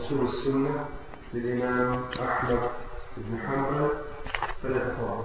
أصول السنة للإمام أحمد بن حنبل فليتفضل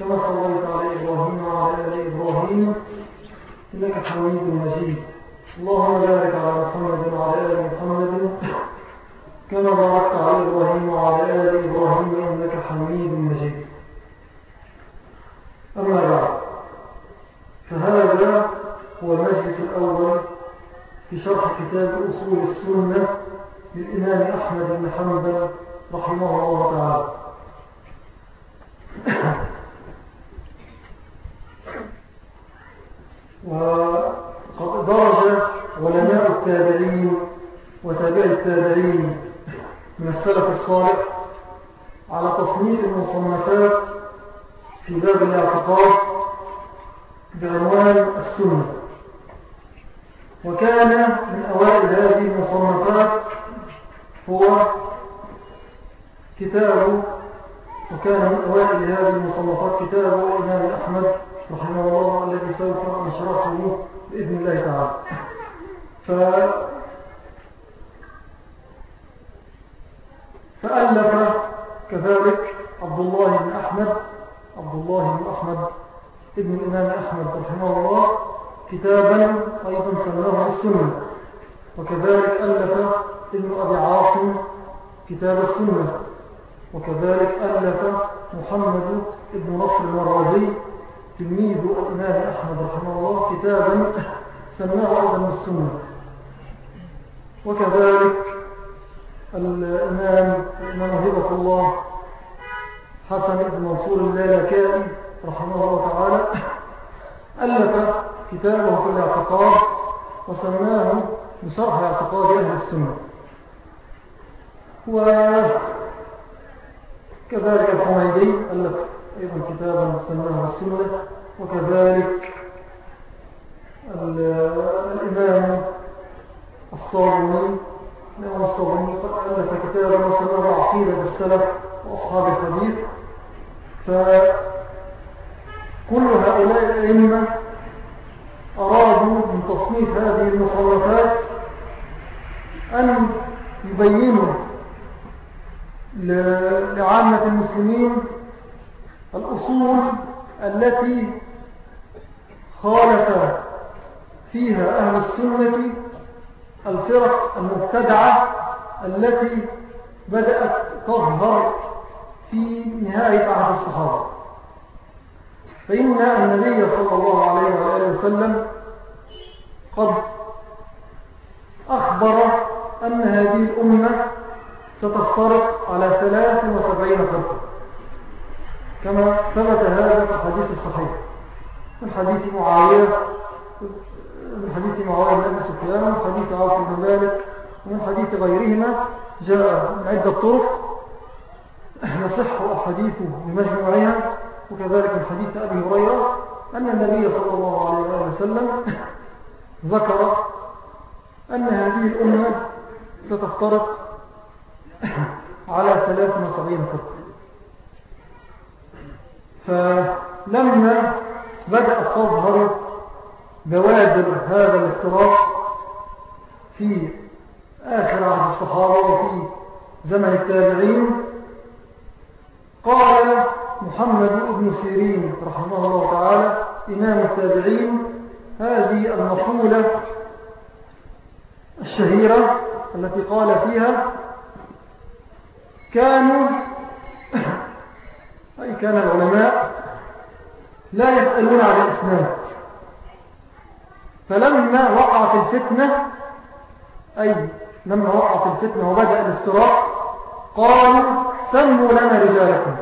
كما صليت على إبراهيم وعلى آل إبراهيم إنك حميد مجيد. اللهم بارك على محمد وعلى آل محمد. كما باركت على إبراهيم وعلى آل إبراهيم إنك حميد مجيد. أما بعد فهذا هو المجلس الأول في شرح كتاب أصول السنة للإمام أحمد بن حنبل رحمه الله تعالى. وقد درج علماء التابعين وتابع التابعين من السلف الصالح على تصنيف المصنفات في باب الاعتقاد بعنوان السنة. وكان من أوائل هذه المصنفات هو كتاب وكان من أوائل هذه المصنفات كتاب الإمام أحمد رحمه الله الذي سوف نشرحه بإذن الله تعالى. ف فألف كذلك عبد الله بن أحمد عبد الله بن أحمد ابن الإمام أحمد رحمه الله كتابا أيضا سماه السنة وكذلك ألف ابن أبي عاصم كتاب السنة. وكذلك ألف محمد ابن نصر المرازي تلميذ الإمام أحمد رحمه الله كتابا سماه أيضا السنة. وكذلك الإمام الإمام هبة الله حسن بن منصور اللالكائي رحمه الله تعالى ألف كتابه في الاعتقاد وسماه بشرح اعتقاد أهل السنة. وكذلك الحميدي ألف أيضا كتابا سماه السنة وكذلك الإمام الصابوني الإمام الصابوني قد ألف كتابا وسماه عقيدة السلف وأصحاب الحديث. فكل هؤلاء الأئمة أرادوا من تصنيف هذه المصنفات أن يبينوا لعامة المسلمين الأصول التي خالف فيها أهل السنة الفرق المبتدعة التي بدأت تظهر في نهاية عهد الصحابة. فإن النبي صلى الله عليه وآله وسلم قد أخبر أن هذه الأمة ستفترق على ثلاث وسبعين فرقة كما ثبت هذا في الحديث الصحيح. من حديث معاوية من حديث معاوية بن أبي سفيان ومن حديث عاصم بن مالك ومن حديث غيرهما جاء من عدة طرق. يصح أحاديث بمجموعها وكذلك من حديث أبي هريرة أن النبي صلى الله عليه وسلم ذكر أن هذه الأمة ستفترق على 73 فرق فلما بدأت تظهر بوادر هذا الافتراق في آخر عهد الصحابة وفي زمن التابعين قال محمد بن سيرين رحمه الله تعالى إمام التابعين هذه المقولة الشهيرة التي قال فيها كانوا أي كان العلماء لا يسألون عن الإسلام. فلما وقعت الفتنة أي لما وقعت الفتنة وبدأ الافتراق قالوا سموا لنا رجالكم.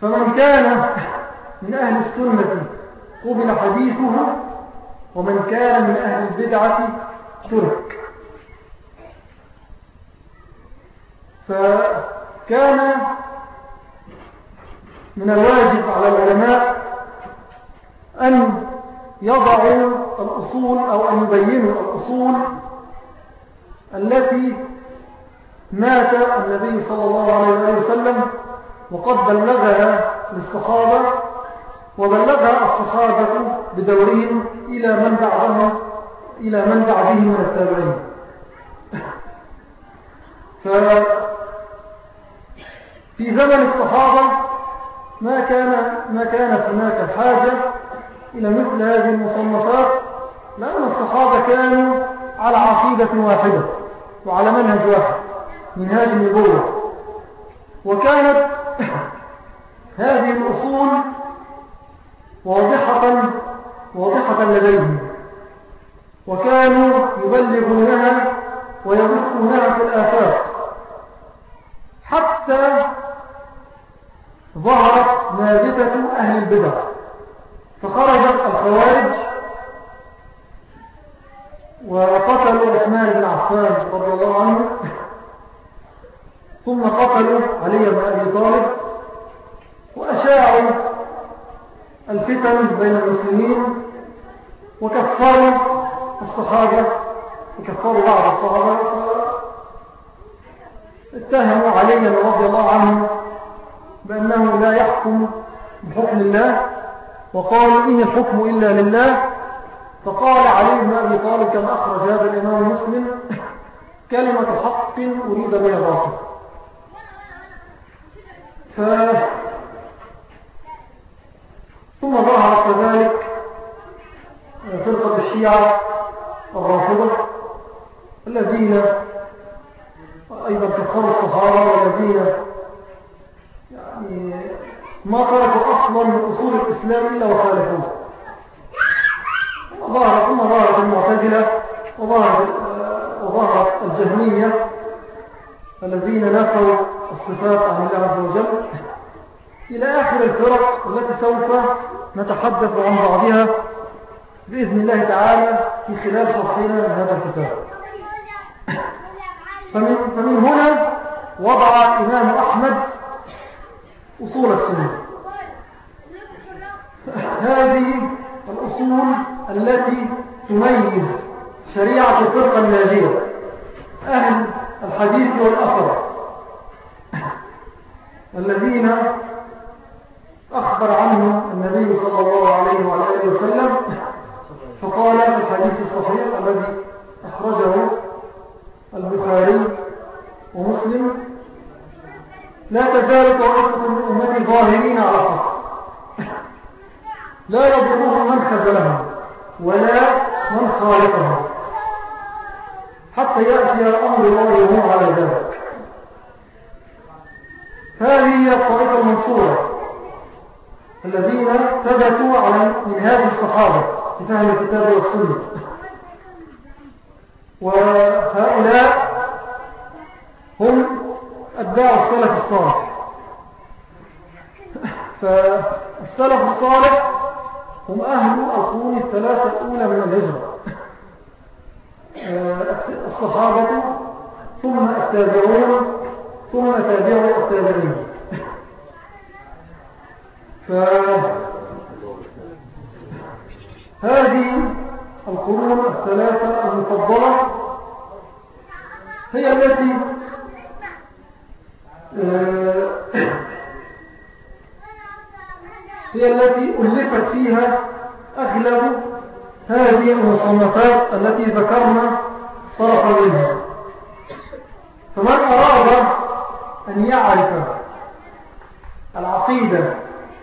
فمن كان من أهل السنة قبل حديثه ومن كان من أهل البدعة ترك. فكان من الواجب على العلماء أن يضعوا الأصول أو أن يبينوا الأصول التي مات النبي صلى الله عليه وسلم وقد بلغها للصحابة وبلغها الصحابة بدورهم إلى من بعدهم إلى من بعدهم من التابعين. ففي زمن الصحابة ما كان ما كانت هناك حاجة إلى مثل هذه المصنفات لأن الصحابة كانوا على عقيدة واحدة وعلى منهج واحد منهاج النبوة. وكانت هذه الأصول واضحة واضحة لديهم. وكانوا يبلغونها ويبثونها في الآفاق حتى ظهرت نابتة أهل البدع. فخرجت الخوارج وقتلوا عثمان بن عفان رضي الله عنه. ثم قتلوا علي بن أبي طالب. وأشاعوا الفتن بين المسلمين وكفروا الصحابة وكفروا بعض الصحابة. اتهموا عليا رضي الله عنه بأنه لا يحكم بحكم الله وقالوا إن الحكم إلا لله. فقال علي بن أبي طالب كما أخرج هذا الإمام مسلم كلمة حق أريد بها باطل ف... ثم ظهر كذلك فرقة الشيعة الرافضة الذين أيضا كفروا الصحابة والذين ما تركوا أصلا من أصول الإسلام إلا وخالفوه ظهرت ثم ظهرت المعتزلة وظهرت, وظهرت الجهمية الذين نفوا الصفات عن الله عز وجل. إلى آخر الفرق التي سوف نتحدث عن بعضها بإذن الله تعالى في خلال شرحنا من هذا الكتاب. فمن, فمن هنا وضع الإمام أحمد أصول السنة. هذه الأصول التي تميز شريعة الفرقة الناجية أهل الحديث والأثر الذين أخبر عنه النبي صلى الله عليه وعلى آله وسلم فقال في الحديث الصحيح الذي أخرجه البخاري ومسلم لا تزال طائفة من أمتي ظاهرين على حق لا يضرهم من خزلهم ولا من خالقهم حتى يأتي أمر الله وهم على ذلك هذه هي الطريقة المنصورة الذين ثبتوا على منهاج الصحابة في فهم الكتاب والسنة وهؤلاء هم أتباع السلف الصالح فالسلف الصالح هم أهل القرون الثلاثة الأولى من الهجرة الصحابة ثم التابعون ثم تابعوا التابعين فهذه القرون الثلاثة المفضلة هي التي آه، هي التي ألفت فيها أغلب هذه المصنفات التي ذكرنا طرفا منها فمن أراد أن يعرف العقيدة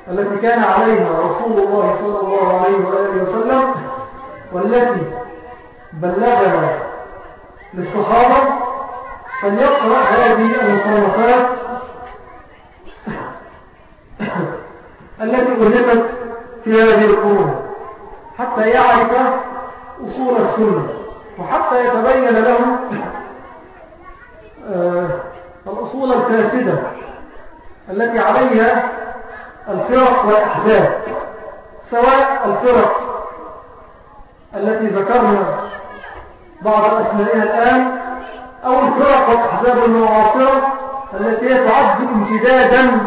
التي كان عليها رسول الله صلى الله عليه وآله وسلم والتي بلغنا للصحابة فليقرأ هذه المصنفات التي ألفت في هذه القرون حتى يعرف أصول السنة وحتى يتبين له آه، الأصول الفاسدة التي عليها الفرق والأحزاب سواء الفرق التي ذكرنا بعض أسمائها الآن أو الفرق والأحزاب المعاصرة التي تعد امتدادا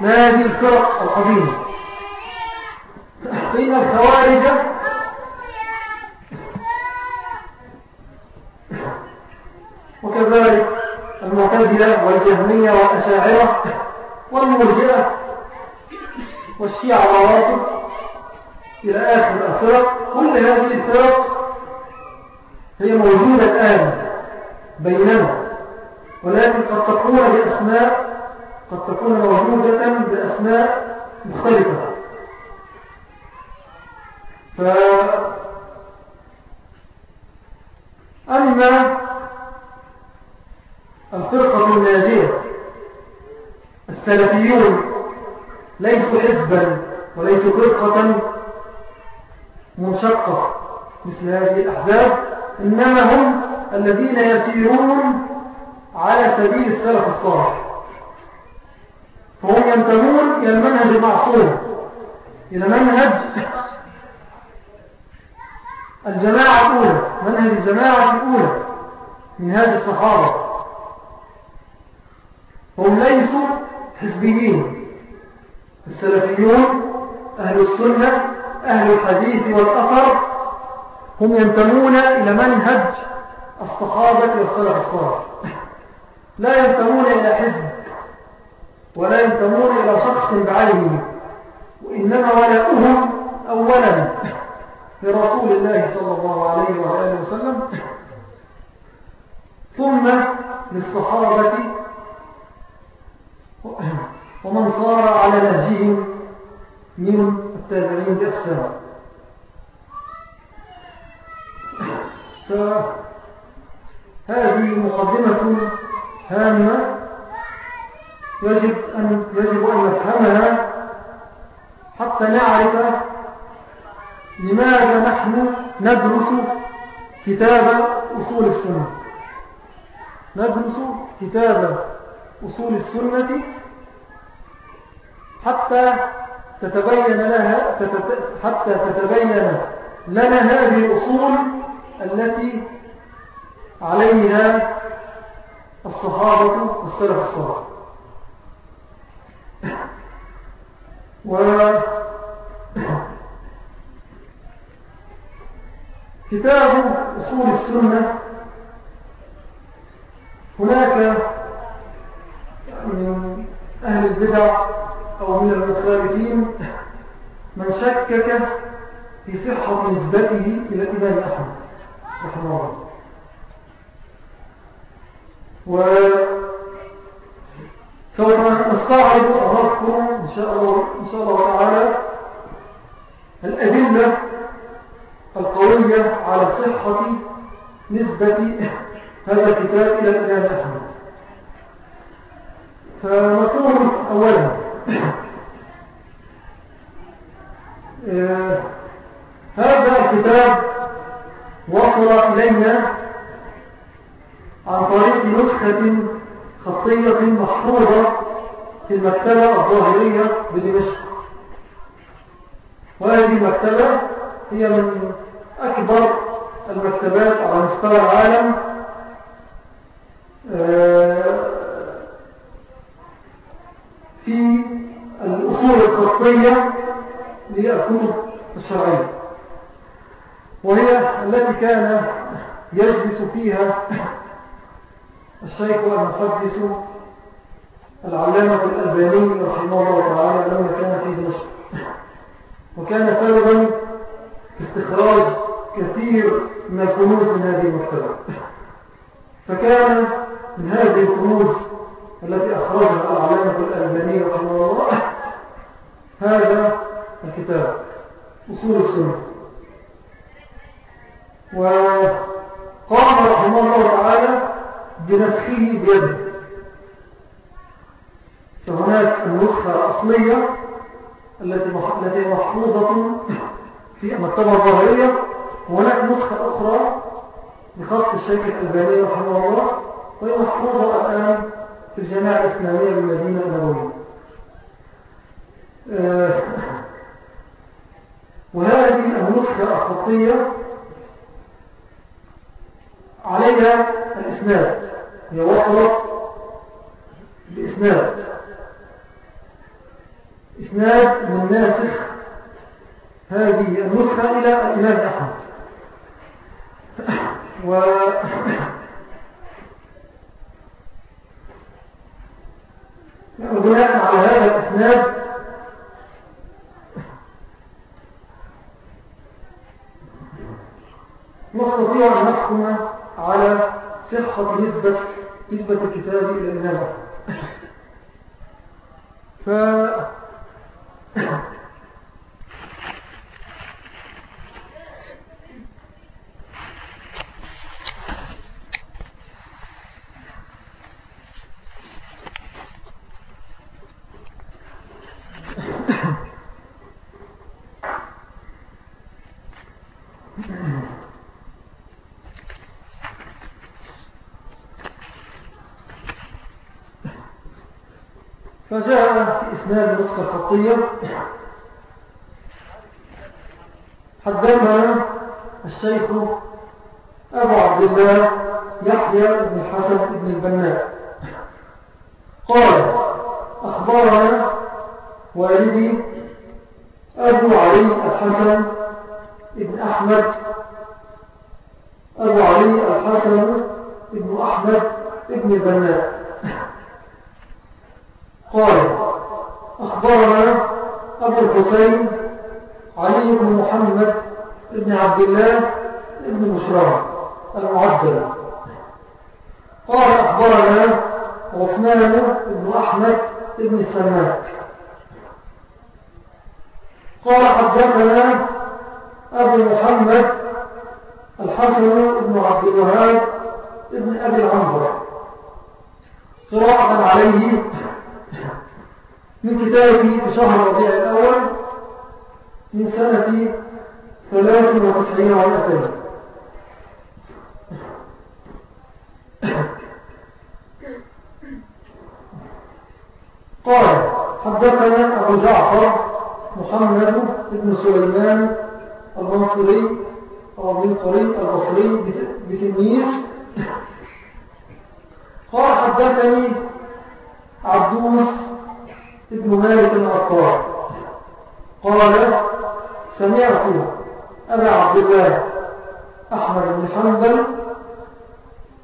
لهذه الفرق القديمة. فإن الخوارج وكذلك المعتزلة والجهمية والأشاعرة والمرجئة والشيعة الرواتب إلى آخر الفرق كل هذه الفرق هي موجودة الآن بيننا. ولكن قد تكون بأسماء قد تكون موجودة بأسماء مختلفة. ف أما الفرقة الناجية السلفيون ليسوا حزبا وليسوا فرقة منشقة مثل هذه الأحزاب إنما هم الذين يسيرون على سبيل السلف الصالح. فهم ينتمون إلى المنهج المعصوم إلى منهج الجماعة الأولى منهج الجماعة الأولى منهاج الصحابة. هم ليسوا حزبيين. السلفيون أهل السنة أهل الحديث والأثر هم ينتمون إلى منهج الصحابة والسلف الصالح. لا ينتمون إلى حزب ولا ينتمون إلى شخص بعينه وإنما ولاؤهم أولا لرسول الله صلى الله عليه وآله وسلم ثم للصحابة ومن صار على نهجهم من التابعين بإحسان فهذه مقدمة هامة. يجب أن, يجب أن نفهمها حتى نعرف لماذا نحن ندرس كتاب أصول السنة. ندرس كتاب أصول السنة حتى تتبين لها حتى تتبين لنا هذه الأصول التي عليها الصحابة والسلف الصالح و كتاب أصول السنة هناك من أهل البدع أو من المخالفين من شكك في صحة نسبته إلى الإمام أحمد رحمه الله. وسوف نستعرض أمركم إن شاء الله, إن شاء الله تعالى الأدلة القوية على صحة نسبة هذا الكتاب إلى الإمام أحمد. فنقول أولا هذا الكتاب وصل إلينا عن طريق نسخة خطية محفوظة في المكتبة الظاهرية بدمشق. وهذه المكتبة هي من أكبر المكتبات على مستوى العالم. آه، في الأصول الخطية للكتب الشرعية. وهي التي كان يجلس فيها الشيخ المحدث العلامة الألباني رحمه الله تعالى لما كان في دمشق. وكان سببا في استخراج كثير من الكنوز من هذه المكتبة. فكان من هذه الكنوز التي أخرجها العلامة الألباني رحمه الله هذا الكتاب أصول السنة. وقام رحمه الله تعالى بنسخه بيده. فهناك النسخة الأصلية التي محفوظة في المكتبة الظاهرية. وهناك نسخة أخرى بخط الشيخ الألباني رحمه الله وهي محفوظة الآن في الجامعة الإسلامية بالمدينة النبوية آه، وهذه النسخة الخطية عليها الإسناد. هي وصلت بإسناد إسناد من ناسخ هذه النسخة إلى الإمام أحمد. و وبناء على هذا الإسناد نستطيع أن نحكم على صحة نسبة نسبة الكتاب إلى الإمام ف فجاء في إسناد نسخة خطية. حدثنا الشيخ أبو عبد الله يحيى بن الحسن بن البناء قال أخبرنا والدي أبو علي الحسن بن أحمد. أبو علي الحسن بن أحمد بن البناء قال أخبرنا أبو الحسين علي بن محمد بن عبد الله بن مشرع المعدل. قال أخبرنا عثمان بن أحمد بن سماك قال حدثنا أبو محمد الحسن بن عبد الوهاب بن أبي العنبر قراءة عليه من كتابه شهر ربيع الأول من سنة ثلاث وتسعين ومئتين. قال حدثنا أبو جعفر محمد بن سليمان المنصري أو المنصري البصري بتنيس قال حدثني عبدوس ابن مالك الأطار قال سمعت أبا عبد الله أحمد بن حنبل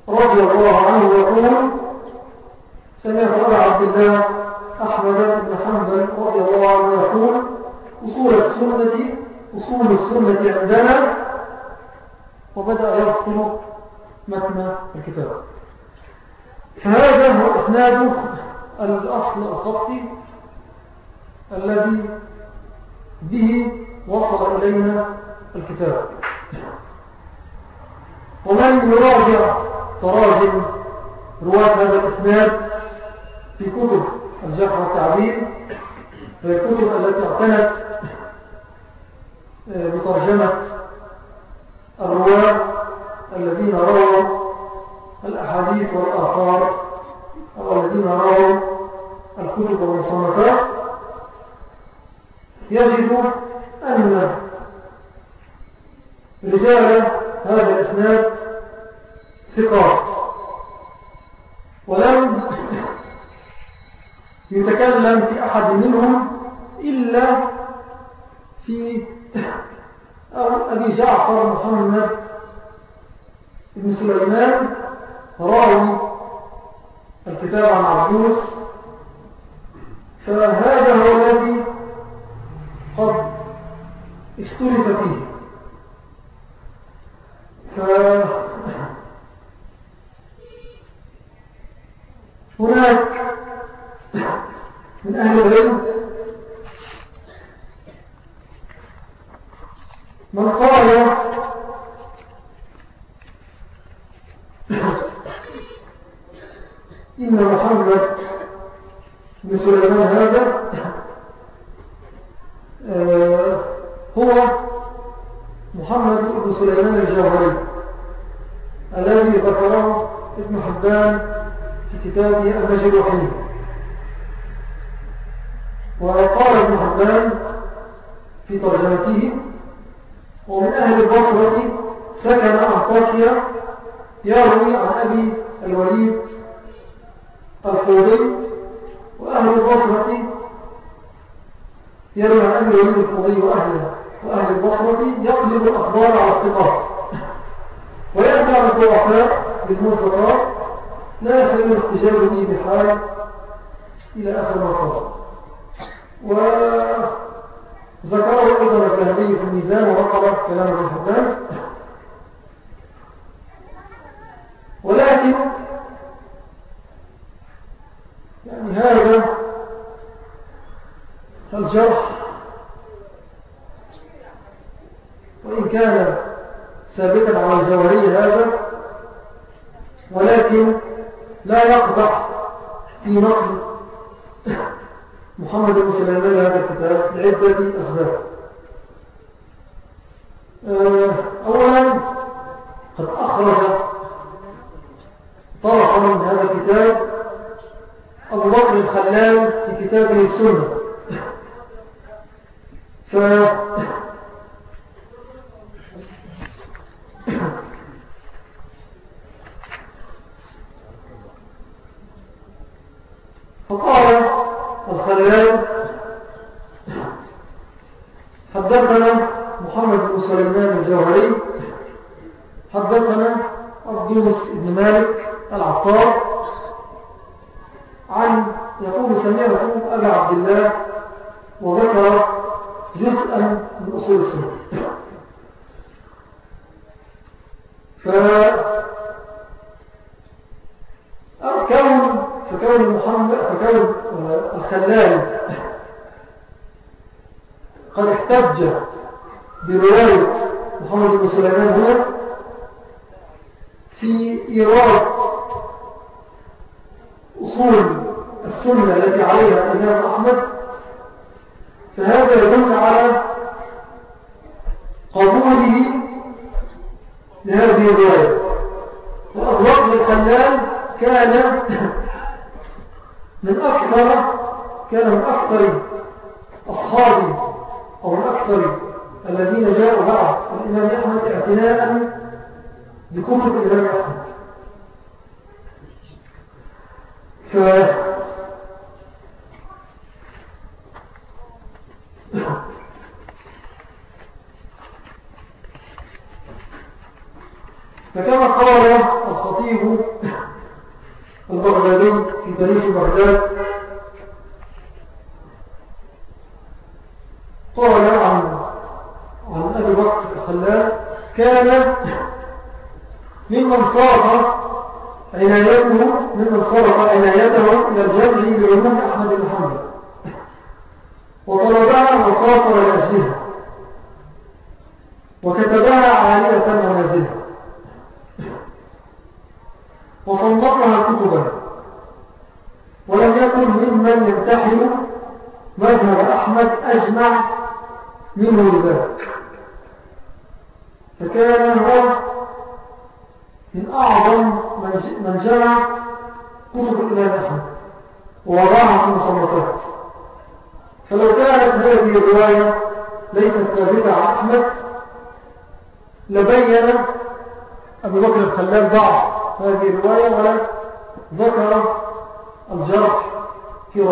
رضي الله عنه يقول سمعت أبا عبد الله أحمد بن حنبل رضي الله عنه يقول أصول السنة أصول السنة عندنا. وبدأ يذكر متن الكتاب. فهذا هو إسناد الأصل الخطي الذي به وصل إلينا الكتاب. ومن يراجع تراجم رواة هذا الإسناد في كتب الجرح والتعبير في الكتب التي اعتنت آه، بترجمة الرواة الذين رووا الأحاديث والآثار أو الذين رووا الكتب والمصنفات. يجد أن رجال هذا الإسناد ثقات. ولم يتكلم في أحد منهم إلا في أبي جعفر محمد بن سليمان راوي الكتاب عن عبدوس فهذا هو الذي قد اختلف فيه. فهناك من أهل العلم من قال إن محمد بن سليمان هذا آه، هو بن سليمان الجوهري الذي ذكره ابن حبان في كتابه المجروحين وقال ابن حبان في ترجمته ومن أهل البصرة سكن أنطاكيا يروي عن أبي الوليد الفوضي وأهل البصرة يروي عن أبي الوليد الفوضي وأهلها وأهل البصرة يقلب الأخبار على الثقات ويرجع الضعفاء بالمنفقات لا يحل الاحتجاج به بحال إلى آخر مرحلة وذكره أيضا الذهبي في الميزان ونقل كلام ابن حبان ولكن يعني هذا الجرح وإن كان ثابتا على الجوهري هذا ولكن لا يقضح في نقل محمد بن سليمان هذا الكتاب لعدة أسباب. آه، أولا قد أخرج طرفا من هذا الكتاب أبو بكر الخلال في كتابه السنة. فقال الخلال حدثنا محمد بن سليمان الجوهري. حدثنا عبدوس بن مالك العطار. عن يقول سمعت أبي عبد الله وذكر جزءا من أصول السنة. فكون فكون محمد فكون الخلال. قد احتج برواية محمد بن سليمان هنا في إيراد أصول السنة التي عليها الإمام أحمد. فهذا يدل على قبوله لهذه الرواية. وأبواب الخلال كان من أكثر كان من أكثر أصحابي أو من أكثر الذين جاءوا بعد الإمام أحمد اعتناء بكتب الإمام أحمد. ف فكما قال الخطيب البغدادي في تاريخ بغداد قال عن عن أبي بكر الخلال كان ممن صار عنايته ممن صرف عنايته إلى الجمع بعلوم أحمد بن حنبل. وطلبها وسافر لأجلها. وكتبها عالية منازلها وصنفها كتبا ولم يكن ممن يمتحن مذهب أحمد أجمع منه لذلك فكان هو من أعظم من جمع كتب الإمام أحمد ووضعها في مصنفات. فلو كانت هذه الرواية ليست ثابتة عن أحمد لبين أبو بكر الخلال ضعف هذه الرواية ولا ذكر الجرح في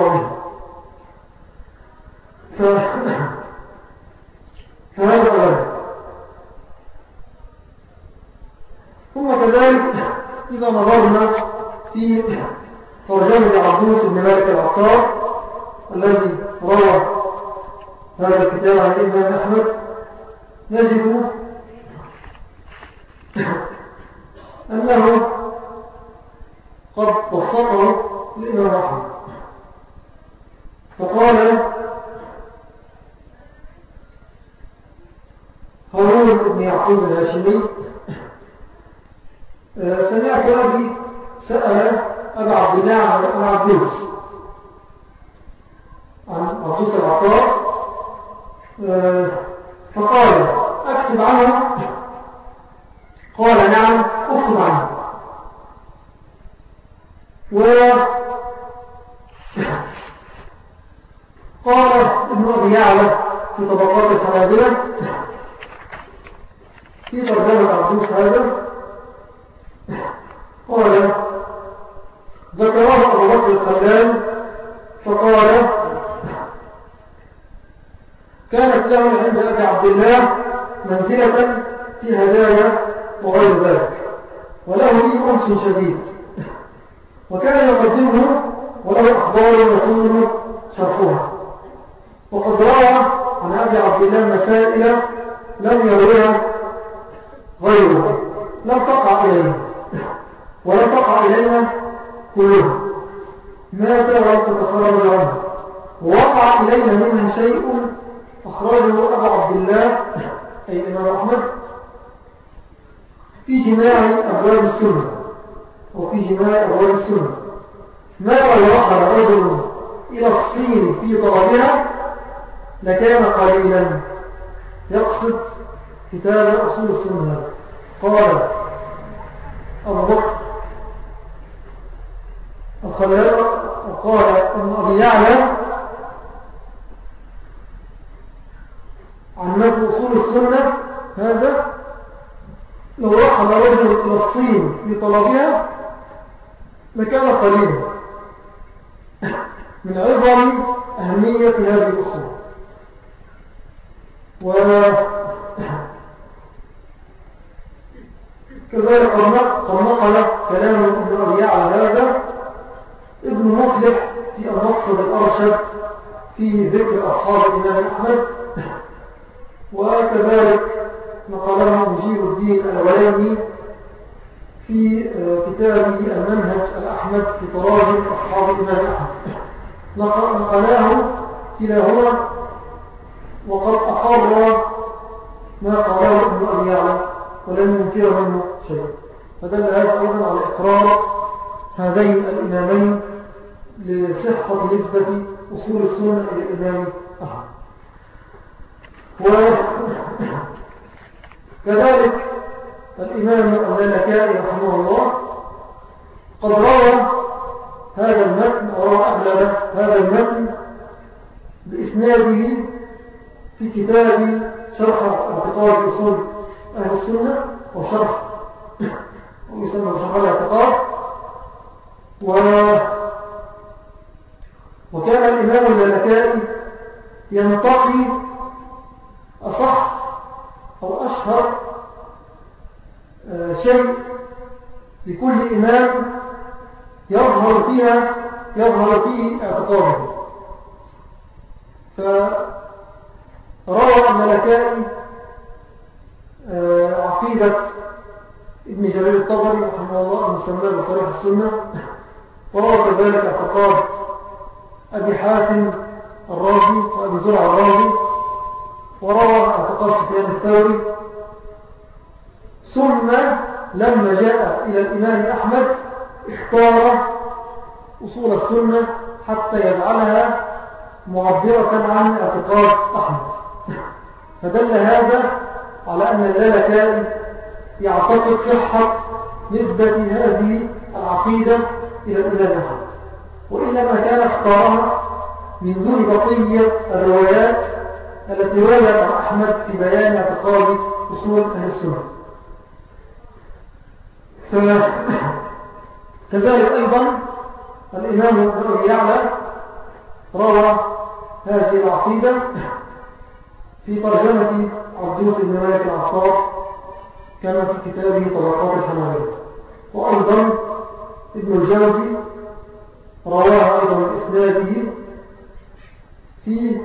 فهذا أولا ثم كذلك إذا نظرنا في ترجمة عبدوس بن مالك العطار الذي روى هذا الكتاب عن الإمام أحمد. نجد أنه قد وصفه الإمام أحمد. فقال هارون بن يعقوب الهاشمي. آه، سمعت أبي سأل أبا عبد الله عن عبدوس عن عبدوس العطاء آه، فقال أكتب عنه. قال نعم أكتب عنه. و قال ابن أبي يعلى في طبقات الحنابلة في ترجمة عبدوس هذا قال ذكره أبو بكر الخلال فقال كانت له عند أبي عبد الله منزلة في هدايا وغير ذلك وله لي أنس شديد وكان يقدمه وله أخبار يكون شرحها وقد روى عن أبي عبد الله مسائل لم يرويها غيره. لم تقع إلينا ولم تقع إلينا كلها مات ولم تتخرج عنه. ووقع إلينا منها شيء أخرجه أبو عبد الله أي الإمام أحمد في جماع أبواب السنة. وفي جماع أبواب السنة. ما لو رحل رجل إلى الصين في طلبها لكان قليلا. يقصد كتاب أصول السنة قال أبو بكر الخلال قال أن أبي يعلم عن أصول السنة هذا لو رحل رجل إلى الصين في طلبها لكان قليلا. من عظم أهمية هذه الأصول. وكذلك قد نقل كلام ابن أبي على هذا. ابن مفلح في المقصد الأرشد في ذكر أصحاب الإمام أحمد. وكذلك نقله مجيب الدين الوليمي في كتابه المنهج الأحمد في تراجم أصحاب الإمام أحمد. نقلاه كلاهما. وقد أقر ما قاله ابن أبي يعلم ولم ينكر منه شيء فدل هذا أيضا على إقرار هذين الإمامين لصحة نسبة أصول السنة إلى الإمام أحمد. وكذلك الإمام اللالكائي رحمه الله قد روى هذا المتن وروى أغلب هذا المتن بإسناده في كتاب شرح اعتقاد أصول أهل السنة وشرح ويسمى شرح الاعتقاد و وكان الإمام اللالكائي ينتقي أصح أو أشهر آه، شيء لكل إمام يظهر فيها يظهر فيه اعتقاده. روى الملكائي عقيدة ابن جلال الطبري رحمه الله المسمى بصريح السنة وروى كذلك اعتقاد أبي حاتم الرازي وأبي زرع الرازي وروى اعتقاد سفيان الثوري ثم لما جاء إلى الإمام أحمد اختار أصول السنة حتى يجعلها معبرة عن اعتقاد أحمد. فدل هذا على أن اللالكائي يعتقد صحة نسبة هذه العقيدة إلى الإمام أحمد. وإلا ما كان اختارها من دون بقية الروايات التي عن أحمد في بيان اعتقاد أصول أهل السنة. كذلك أيضا الإمام ابن يعلى روى هذه العقيدة في ترجمة عبدوس بن مالك العصار كما في كتابه طبقات الحمامية وأيضا ابن الجوزي رواها أيضا إسناده في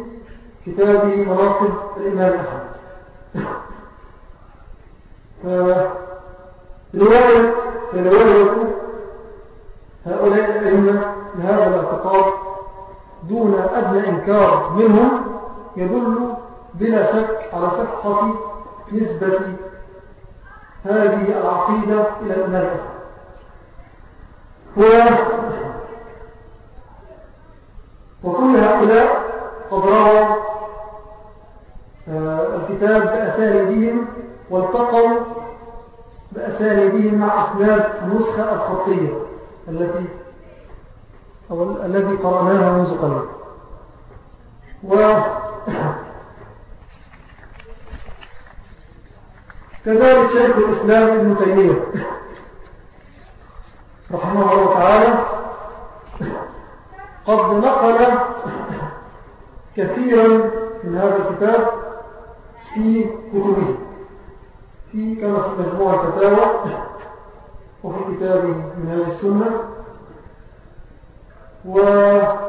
كتابه مناقب الإمام أحمد. رواية رواية هؤلاء الأئمة لهذا الاعتقاد دون أدنى إنكار منهم يدل بلا شك على صحة نسبة هذه العقيدة إلى الإمام هو وكل هؤلاء قد رووا آه، الكتاب بأسانيدهم والتقوا بأسانيدهم مع أسناد النسخة الخطية التي أو الذي قرأناها منذ قليل. و كذلك شيخ الإسلام ابن تيمية رحمه الله تعالى قد نقل كثيرا من هذا الكتاب في كتبه في كما في مجموع الفتاوى وفي كتابه من هذه السنة. وأيضا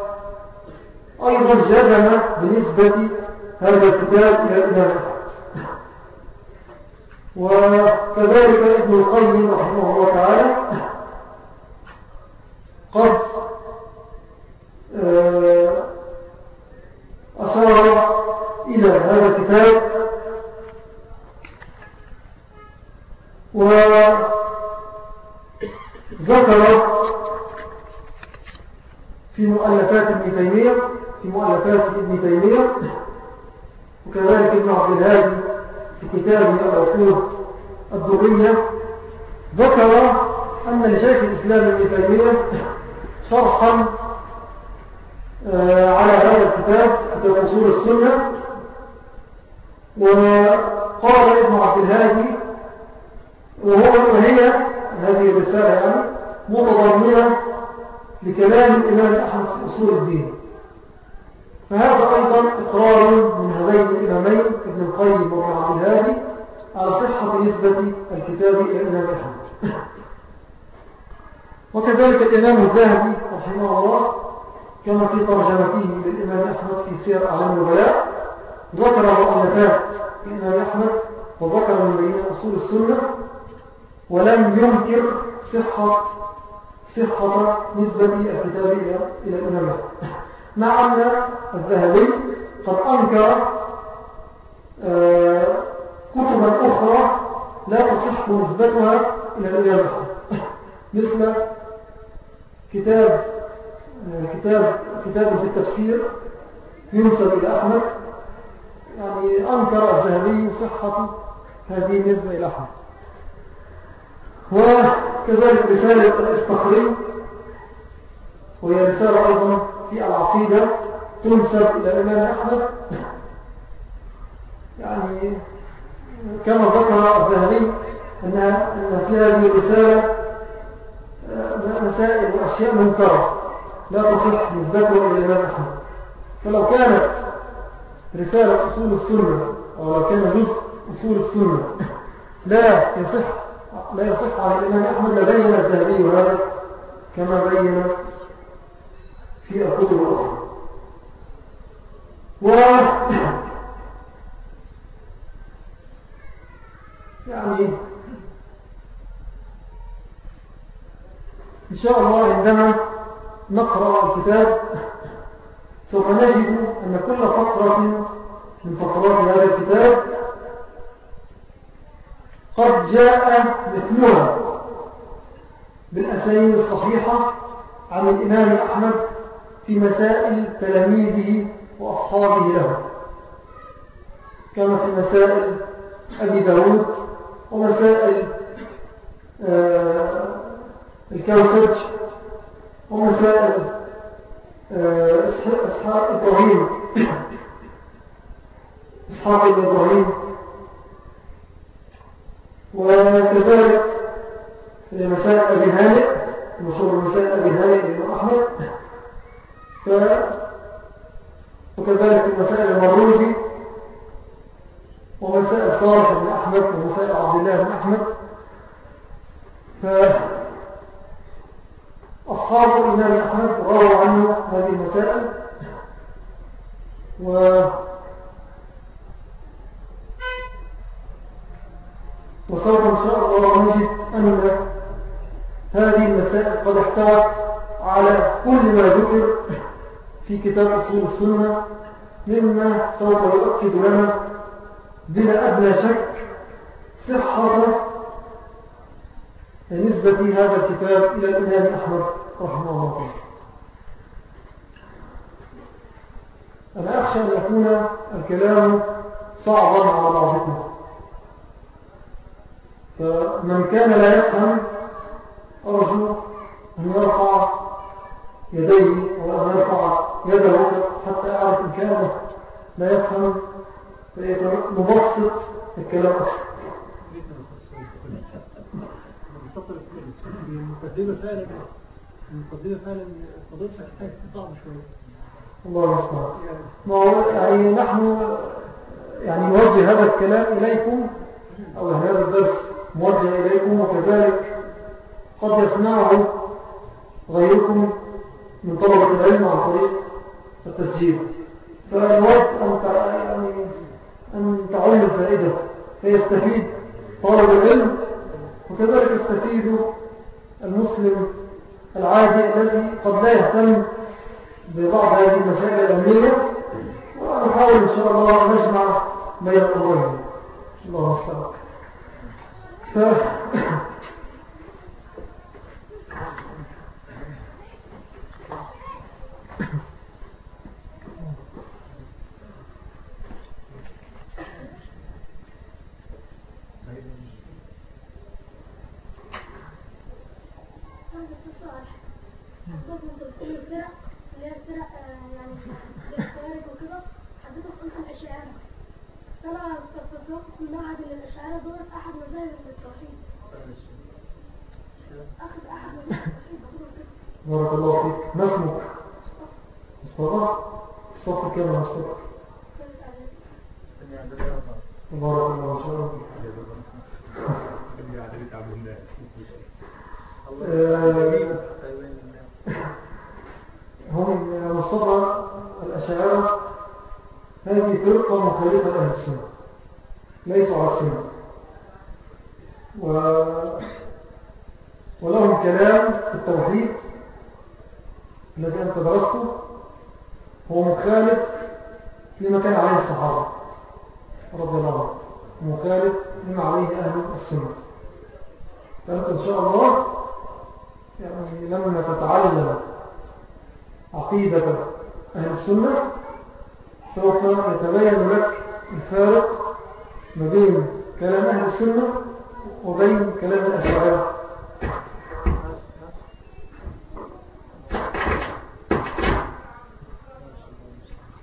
جزم بنسبة هذا الكتاب إلى الإمام وكذلك ابن القيم رحمه الله تعالى قد آه، أشار إلى هذا الكتاب وذكر في مؤلفات ابن تيمية في مؤلفات ابن تيمية وكذلك ابن عبد الهادي كتابه العقود الدرية ذكر أن لشيخ الإسلام ابن تيمية شرحا آه، على هذا الكتاب كتاب أصول السنة. وقال ابن عبد الهادي وهو وهي هذه الرسالة يعني متضمنة لكلام الإمام أحمد في أصول الدين. فهذا أيضا إقرار من هذين الإمامين ابن القيم وابن عبد الهادي على صحة نسبة الكتاب إلى الإمام أحمد وكذلك الإمام الذهبي رحمه الله كما في ترجمته للإمام أحمد في سير أعلام البلاء ذكر مؤلفات الإمام أحمد وذكر من بين أصول السنة ولم ينكر صحة صحة نسبة الكتاب إلى الإمام مع أن الذهبي قد أنكر آه، كتبا أخرى لا تصح نسبتها إلى الإمام مثل كتاب كتاب كتاب في التفسير ينسب إلى أحمد. يعني أنكر الذهبي صحة هذه النسبة إلى أحمد. وكذلك رسالة الاستخري وهي رسالة أيضا في العقيدة تنسب إلى الإمام أحمد. يعني كما ذكر الذهبي أن في هذه الرسالة آه، مسائل وأشياء منكرة. لا تصح نسبتها إلى الإمام أحمد فلو كانت رسالة أصول السنة أو لو كان جزء أصول السنة لا يصح لا يصح على الإمام أحمد لبين الذهبي هذا كما بين في الكتب الأخرى و يعني إن شاء الله عندما نقرأ الكتاب سوف نجد أن كل فقرة من فقرات هذا الكتاب قد جاء مثلها بالأسانيد الصحيحة عن الإمام أحمد في مسائل تلاميذه وأصحابه له كما في مسائل أبي داود ومسائل الكوسج ومسائل إسحاق إبراهيم إسحاق إبراهيم وكذلك في مسائل أبي هانئ مشهور مسائل أبي هانئ بن أحمد وكذلك مسائل المروزي ومسائل صالح بن أحمد ومسائل الله بن أحمد. فأصحاب الإمام أحمد رووا عنه هذه المسائل. و وسوف إن شاء الله نجد أن هذه المسائل قد احتوت على كل ما ذكر في كتاب أصول السنة مما سوف يؤكد لنا بلا أدنى شك صحة نسبة هذا الكتاب إلى الإمام أحمد رحمه الله. أنا أخشى أن يكون الكلام صعبا على بعضكم فمن كان لا يفهم أرجو أن يرفع يديه وأن يرفع يده حتى أعرف إن كان لا يفهم مبسط الكلام أكثر. المقدمة فعلا المقدمة فعلا صديقها صعب شوية. الله المستعان ما هو يعني نحن يعني نوجه هذا الكلام إليكم أو هذا الدرس موجه إليكم وكذلك قد يسمعه غيركم من طلبة العلم عن طريق التسجيل. فنود أن يعني أن تعم الفائدة فيستفيد طالب العلم وكذلك يستفيد المسلم العادي الذي قد لا يهتم ببعض هذه المسائل العلمية ونحاول إن شاء الله أن نجمع بين الأمرين الله بارك الله فيك. ما اسمك مصطفى الصف كم من الصف. بارك الله شاء الله. هم مصطفى الأشعار هذه فرقة مخالفة لأهل السنة ليسوا على السنة. و... ولهم كلام في التوحيد الذي أنت درسته هو مخالف لما كان عليه الصحابة رضي الله عنه مخالف لما عليه أهل السنة. فأنت إن شاء الله يعني لما تتعلم عقيدة أهل السنة سوف يتبين لك الفارق ما بين كلام أهل السنة وبين كلام الأشاعرة.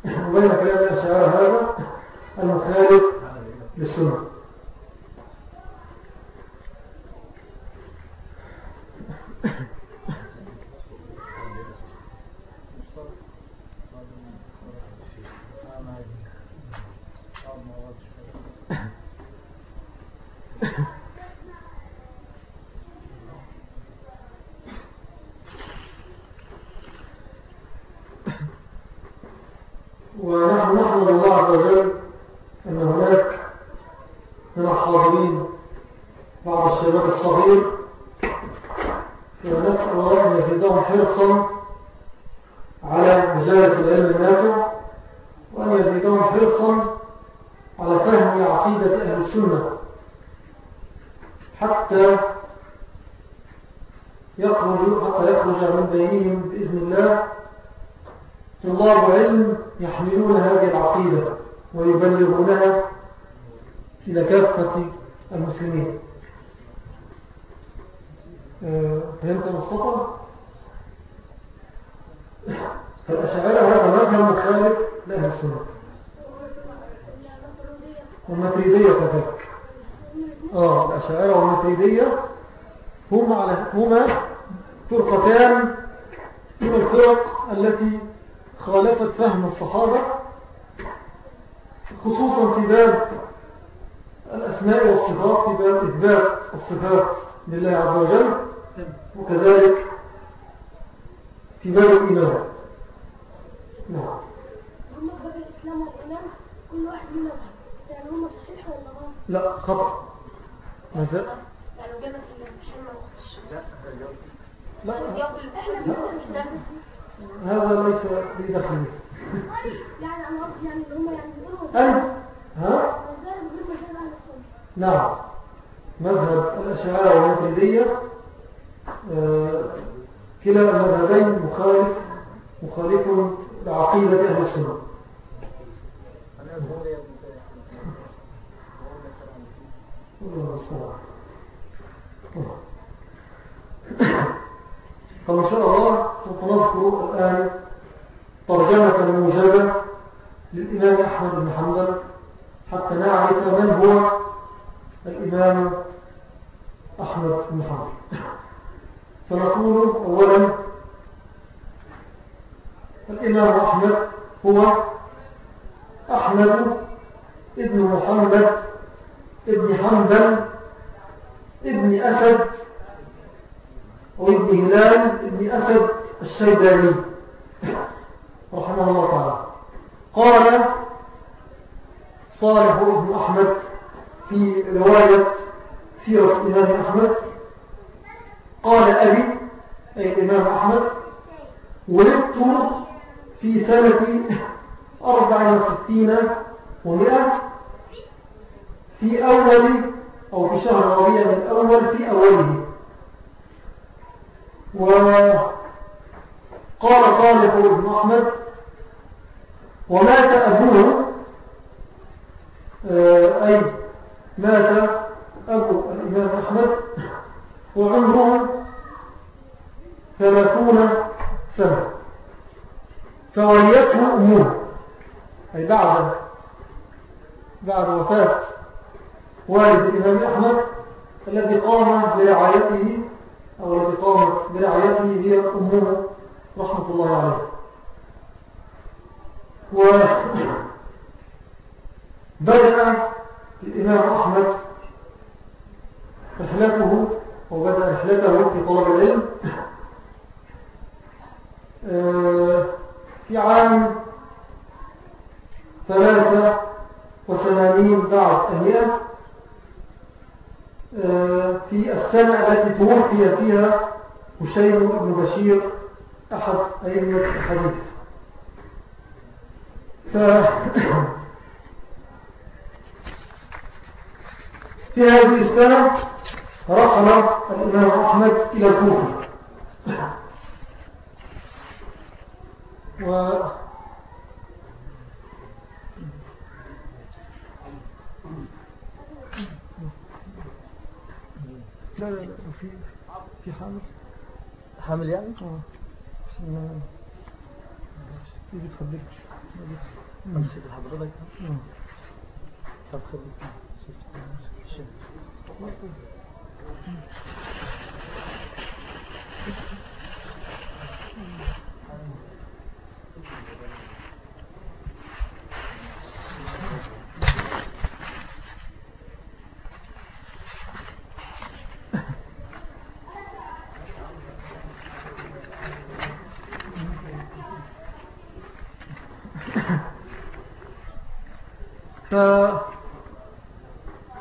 وبين كلام الأشاعرة هذا المخالف للسنة. آه الأشاعرة والماتريدية هما على هما فرقتان من الفرق التي خالفت فهم الصحابة خصوصا في باب الأسماء والصفات في باب إثبات الصفات لله عز وجل وكذلك في باب الإيمان. نعم. هم باب الإسلام والإيمان كل واحد منهم يعني هم صحيح ولا غلط؟ لا خطأ. مثلا؟ ما لا. هذا ليس بدخلي يعني يعني هم يعني ها؟ نعم مذهب الأشعار والماتريدية آه، كلا المذهبين مخالف مخالف لعقيدة أهل السنة. فما شاء الله سوف نذكر الآن ترجمة موجزة للإمام أحمد بن حنبل حتى نعرف من هو الإمام أحمد بن حنبل فنقول أولا الإمام أحمد هو أحمد ابن محمد ابن حنبل ابن أسد وابن هلال ابن أسد الشيباني رحمه الله تعالى. قال صالح ابن أحمد في رواية سيرة الإمام أحمد قال أبي أي الإمام أحمد ولدت في سنة أربع وستين ومئة في أول أو في شهر ربيع الأول في أوله. وقال صالح بن أحمد ومات أبوه آه، أي مات أبو الإمام أحمد وعمره ثلاثون سنة. فوليته أمه أي بعد بعد وفاة. والد الإمام أحمد الذي قام برعايته أو الذي قامت برعايته هي أمه رحمة الله عليه. وبدأ الإمام أحمد رحلته وبدأ رحلته في طلب العلم. آه، في عام ثلاثة وثمانين بعد آه، في السنة التي توفي فيها هشيم بن بشير أحد أئمة الحديث. ف... في هذه السنة رحل الإمام أحمد إلى الكوفة. و لا في في حامل؟ حامل يعني؟ آه. عشان يجي تفضلك امسك لحضرتك طب خليك. امسك الشيء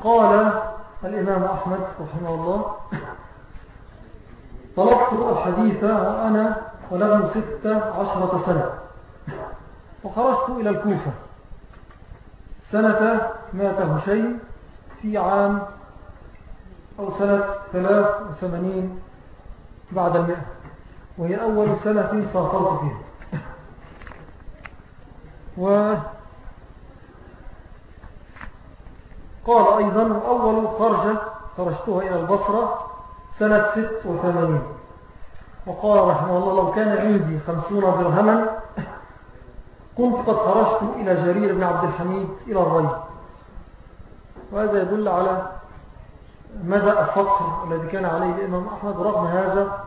فقال الإمام أحمد رحمه الله طلبت الحديث وأنا ولم ست عشرة سنة. وخرجت إلى الكوفة. سنة مات هشيم في عام أو سنة ثلاث وثمانين بعد المئة. وهي أول سنة سافرت فيها. و قال أيضا أول خرجة خرجتها إلى البصرة سنة ست وثمانين. وقال رحمه الله لو كان عندي خمسون درهما كنت قد خرجت إلى جرير بن عبد الحميد إلى الري. وهذا يدل على مدى الفقر الذي كان عليه الإمام أحمد رغم هذا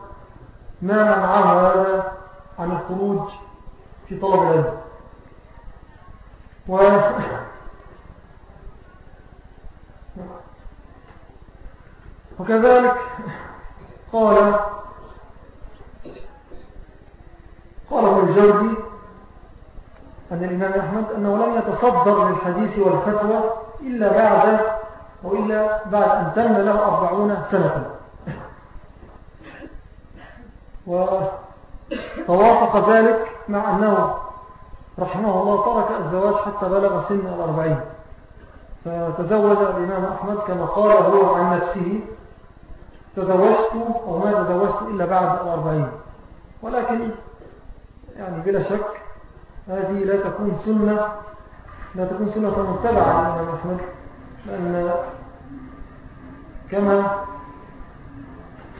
ما منعه هذا عن الخروج في طلب العلم و وكذلك قال قال ابن الجوزي أن الإمام أحمد أنه لم يتصدر للحديث والفتوى إلا بعد أو إلا بعد أن تم له أربعون سنة. وتوافق ذلك مع أنه رحمه الله ترك الزواج حتى بلغ سن الأربعين. فتزوج الإمام أحمد كما قال هو عن نفسه. تزوجت أو ما تزوجت إلا بعد الأربعين ولكن يعني بلا شك هذه لا تكون سنة لا تكون سنة متبعة الإمام أحمد لأن كما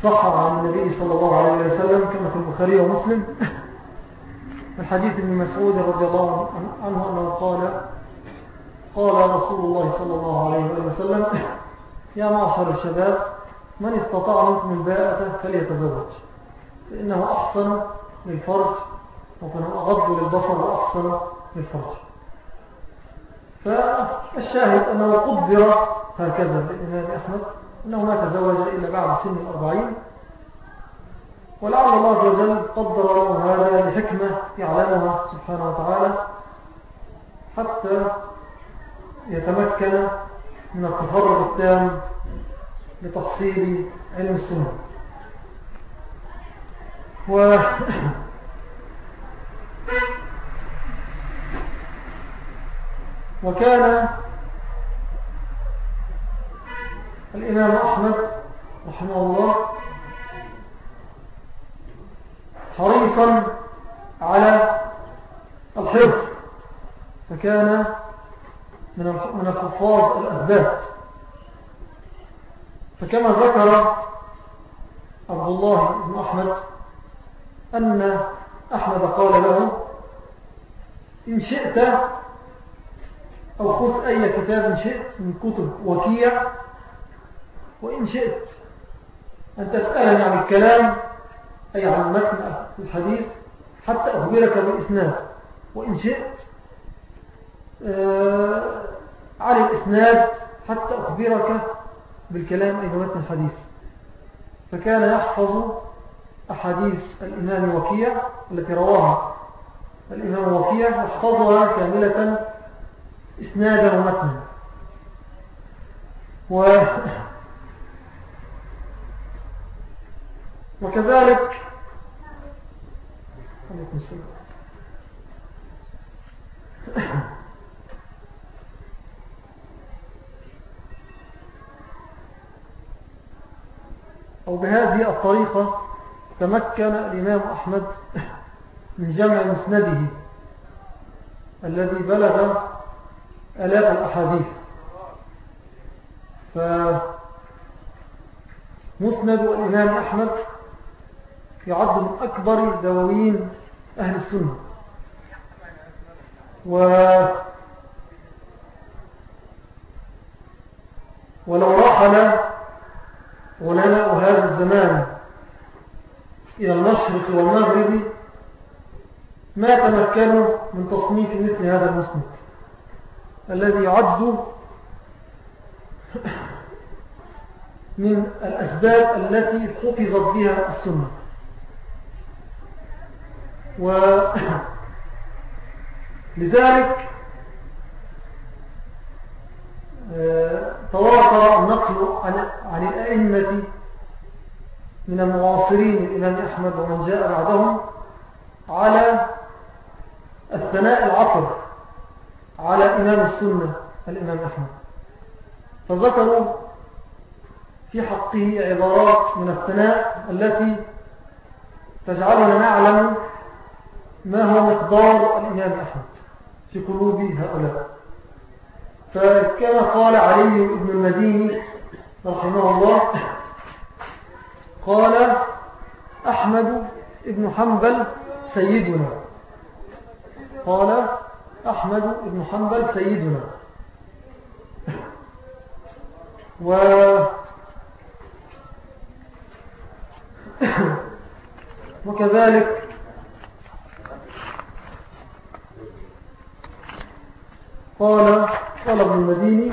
صح عن النبي صلى الله عليه وسلم كما في البخاري ومسلم من حديث ابن مسعود رضي الله عنه أنه قال قال رسول الله صلى الله عليه وسلم يا معشر الشباب من استطاع منكم الباءة فليتزوج. فإنه أحسن للفرج أغض للبصر وأحسن للفرج. فالشاهد أنه قدر هكذا للإمام أحمد أنه ما تزوج إلا بعد سن الأربعين. ولعل الله عز وجل قدر له هذا لحكمة يعلمها سبحانه وتعالى حتى يتمكن من التفرغ التام لتحصيل علم السنة. و وكان الإمام أحمد رحمه الله حريصا على الحفظ فكان من الحفاظ الأثبات. فكما ذكر عبد الله بن أحمد أن أحمد قال له إن شئت أو خذ أي كتاب شئت من كتب وكيع وإن شئت أن تسألني عن الكلام أي عن متن الحديث حتى أخبرك بالإسناد وإن شئت آه، عن الإسناد حتى أخبرك بالكلام أي متن الحديث. فكان يحفظ أحاديث الإمام وكيع التي رواها. الإمام وكيع يحفظها كاملة إسنادا ومتنا. و وكذلك عليكم السلام. أو بهذه الطريقة تمكن الإمام أحمد من جمع مسنده الذي بلغ ألاف الأحاديث. فمسند الإمام أحمد يعد من أكبر دواوين أهل السنة. و ولو رحل علماء هذا الزمان إلى المشرق والمغرب ما تمكنوا من تصنيف مثل هذا المسند الذي يعد من الأسباب التي حفظت بها السنة. ولذلك آه، تواتر النقل عن الأئمة من المعاصرين الإمام أحمد ومن جاء بعدهم على الثناء العطر على إمام السنة الإمام أحمد. فذكروا في حقه عبارات من الثناء التي تجعلنا نعلم ما هو مقدار الإمام أحمد في قلوب هؤلاء. فكما قال علي بن المديني رحمه الله قال أحمد بن حنبل سيدنا. قال أحمد بن حنبل سيدنا. و وكذلك قال قال ابن المديني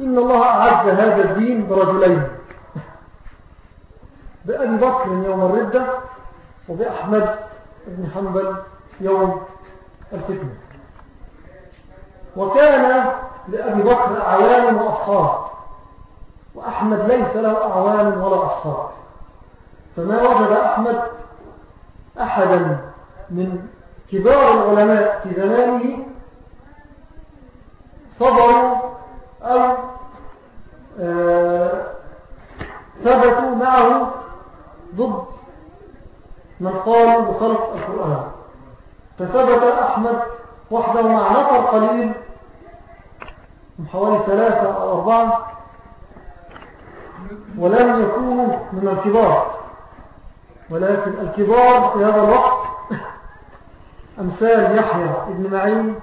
إن الله أعز هذا الدين برجلين بأبي بكر يوم الردة وبأحمد بن حنبل يوم الفتنة. وكان لأبي بكر أعوان وأصحاب وأحمد ليس له أعوان ولا أصحاب. فما وجد أحمد أحدا من كبار العلماء في زمانه صبروا أو آه، ثبتوا معه ضد من قال بخلق القرآن. فثبت أحمد وحده مع نفر قليل من حوالي ثلاثة أو أربعة ولم يكونوا من الكبار. ولكن الكبار في هذا الوقت أمثال يحيى بن معين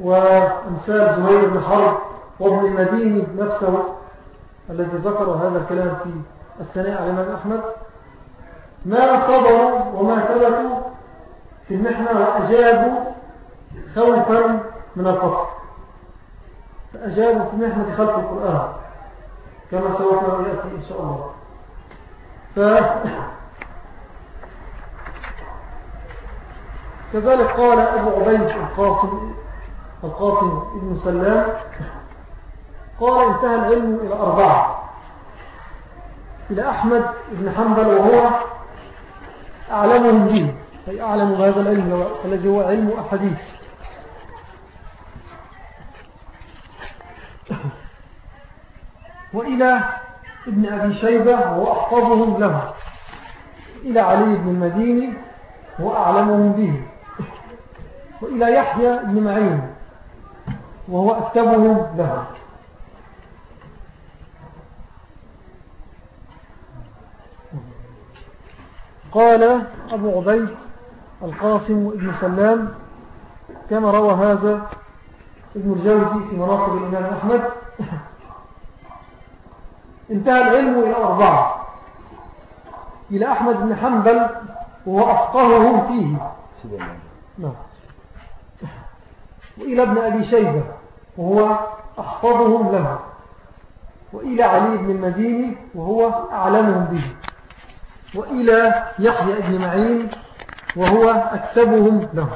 وأمثال زهير بن حرب وابن المديني نفسه الذي ذكر هذا الكلام في الثناء على أحمد. ما صبروا وما ثبتوا في المحنة وأجابوا خوفا من القصر فأجابوا في محنة خلق القرآن كما سوف يأتي إن شاء الله. ف... كذلك قال أبو عبيد القاسم القاسم ابن سلام قال انتهى العلم إلى أربعة. إلى أحمد بن حنبل وهو أعلمهم به أي أعلم بهذا العلم الذي هو علم أحاديث. وإلى ابن أبي شيبة وهو أحفظهم له. إلى علي بن المديني وهو أعلمهم به. وإلى يحيى بن معين وهو أكتبهم له. قال أبو عبيد القاسم ابن سلام كما روى هذا ابن الجوزي في مناقب الإمام أحمد انتهى العلم إلى أربعة إلى أحمد بن حنبل وهو أفقههم فيه. نعم. وإلى ابن أبي شيبة وهو أحفظهم له. وإلى علي بن المديني وهو أعلمهم به. وإلى يحيى بن معين وهو أكتبهم له.